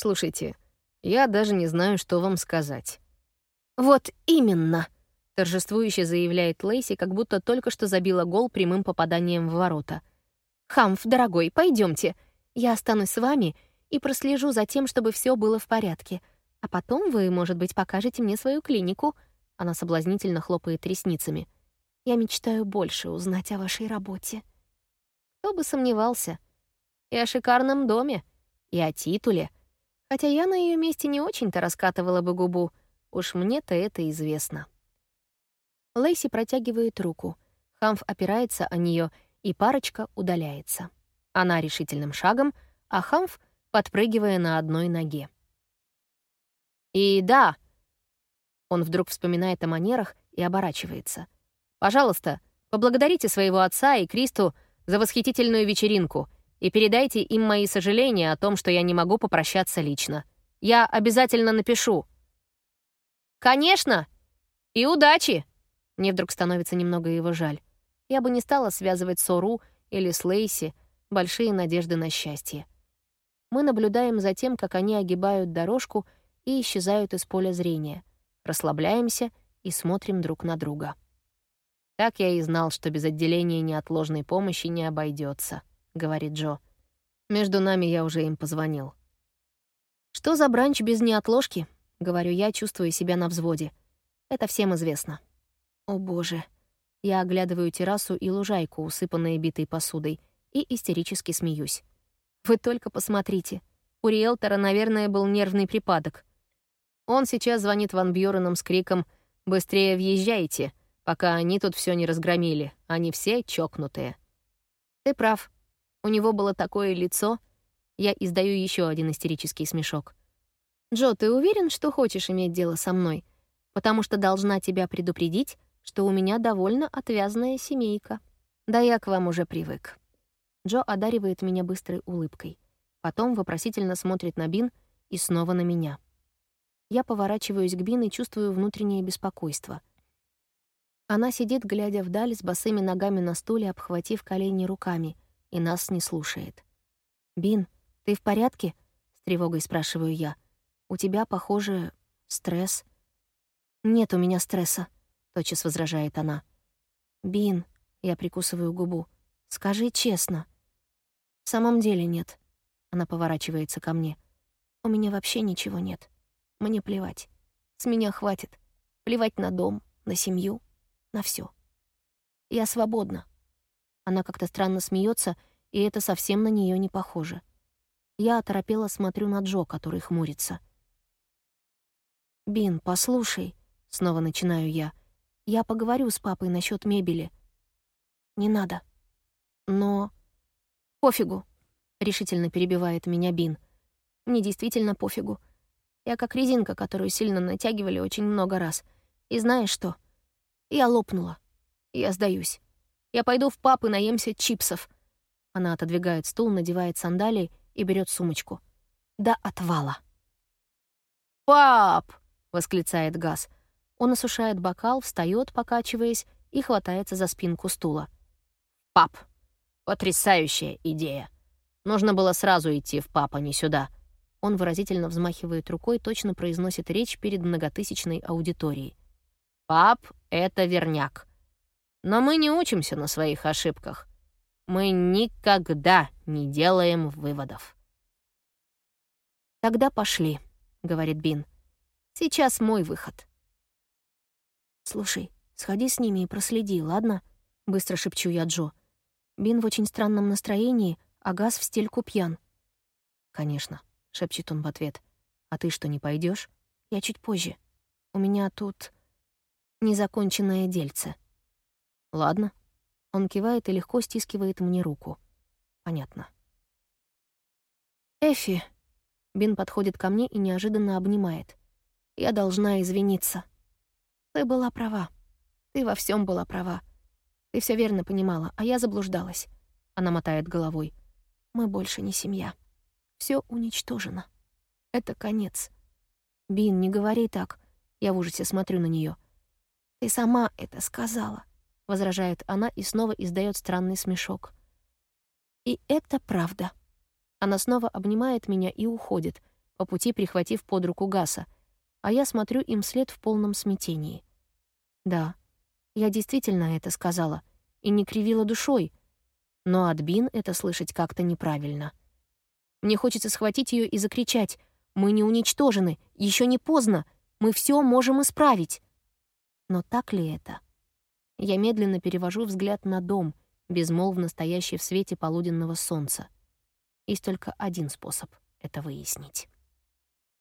«Слушайте, я даже не знаю, что вам сказать». «Вот именно», — торжествующе заявляет Лейси, как будто только что забила гол прямым попаданием в ворота. «Хамф, дорогой, пойдемте. Я останусь с вами и прослежу за тем, чтобы все было в порядке. А потом вы, может быть, покажете мне свою клинику». Она соблазнительно хлопает ресницами. «Я мечтаю больше узнать о вашей работе». Кто бы сомневался. И о шикарном доме, и о титуле — Хотя я на ее месте не очень-то раскатывала бы губу. Уж мне-то это известно. Лейси протягивает руку. Хамф опирается о нее, и парочка удаляется. Она решительным шагом, а Хамф подпрыгивая на одной ноге. «И да!» Он вдруг вспоминает о манерах и оборачивается. «Пожалуйста, поблагодарите своего отца и Кристу за восхитительную вечеринку и передайте им мои сожаления о том, что я не могу попрощаться лично. Я обязательно напишу». «Конечно! И удачи!» Мне вдруг становится немного его жаль. Я бы не стала связывать Сору или с Лейси большие надежды на счастье. Мы наблюдаем за тем, как они огибают дорожку и исчезают из поля зрения, расслабляемся и смотрим друг на друга. Так я и знал, что без отделения неотложной помощи не обойдется говорит Джо. Между нами я уже им позвонил. «Что за бранч без неотложки?» — говорю я, чувствуя себя на взводе. Это всем известно. О боже. Я оглядываю террасу и лужайку, усыпанные битой посудой, и истерически смеюсь. Вы только посмотрите. У риэлтора, наверное, был нервный припадок. Он сейчас звонит Ван Бьёренам с криком «Быстрее въезжайте!», пока они тут все не разгромили. Они все чокнутые. Ты прав. У него было такое лицо. Я издаю еще один истерический смешок. «Джо, ты уверен, что хочешь иметь дело со мной? Потому что должна тебя предупредить, что у меня довольно отвязная семейка. Да я к вам уже привык». Джо одаривает меня быстрой улыбкой. Потом вопросительно смотрит на Бин и снова на меня. Я поворачиваюсь к Бин и чувствую внутреннее беспокойство. Она сидит, глядя вдаль, с босыми ногами на стуле, обхватив колени руками — и нас не слушает. «Бин, ты в порядке?» — с тревогой спрашиваю я. «У тебя, похоже, стресс». «Нет у меня стресса», — тотчас возражает она. «Бин», — я прикусываю губу, — «скажи честно». «В самом деле нет». Она поворачивается ко мне. «У меня вообще ничего нет. Мне плевать. С меня хватит. Плевать на дом, на семью, на все. Я свободна. Она как-то странно смеется, и это совсем на нее не похоже. Я оторопела смотрю на Джо, который хмурится. «Бин, послушай», — снова начинаю я. «Я поговорю с папой насчет мебели». «Не надо». «Но...» «Пофигу», — решительно перебивает меня Бин. «Мне действительно пофигу. Я как резинка, которую сильно натягивали очень много раз. И знаешь что? Я лопнула. Я сдаюсь. Я пойду в пап и наемся чипсов. Она отодвигает стул, надевает сандалии и берет сумочку. До отвала. «Пап!» — восклицает Газ. Он осушает бокал, встает, покачиваясь, и хватается за спинку стула. «Пап! Потрясающая идея! Нужно было сразу идти в пап, а не сюда». Он выразительно взмахивает рукой, точно произносит речь перед многотысячной аудиторией. «Пап — это верняк. Но мы не учимся на своих ошибках. Мы никогда не делаем выводов». «Тогда пошли», — говорит Бин. «Сейчас мой выход». «Слушай, сходи с ними и проследи, ладно?» — быстро шепчу я Джо. Бин в очень странном настроении, а Газ в стельку пьян. «Конечно», — шепчет он в ответ. «А ты что, не пойдешь? Я чуть позже. У меня тут незаконченное дельце». «Ладно». Он кивает и легко стискивает мне руку. «Понятно». «Эфи». Бин подходит ко мне и неожиданно обнимает. «Я должна извиниться». Ты была права. Ты во всем была права. Ты все верно понимала, а я заблуждалась. Она мотает головой. Мы больше не семья. Все уничтожено. Это конец. Бин, не говори так. Я в ужасе смотрю на нее. Ты сама это сказала, возражает она и снова издает странный смешок. И это правда. Она снова обнимает меня и уходит, по пути прихватив под руку Гаса, а я смотрю им вслед в полном смятении. Да, я действительно это сказала и не кривила душой, но от Бин это слышать как-то неправильно. Мне хочется схватить ее и закричать «Мы не уничтожены, еще не поздно, мы все можем исправить». Но так ли это? Я медленно перевожу взгляд на дом, безмолвно стоящий в свете полуденного солнца. Есть только один способ это выяснить.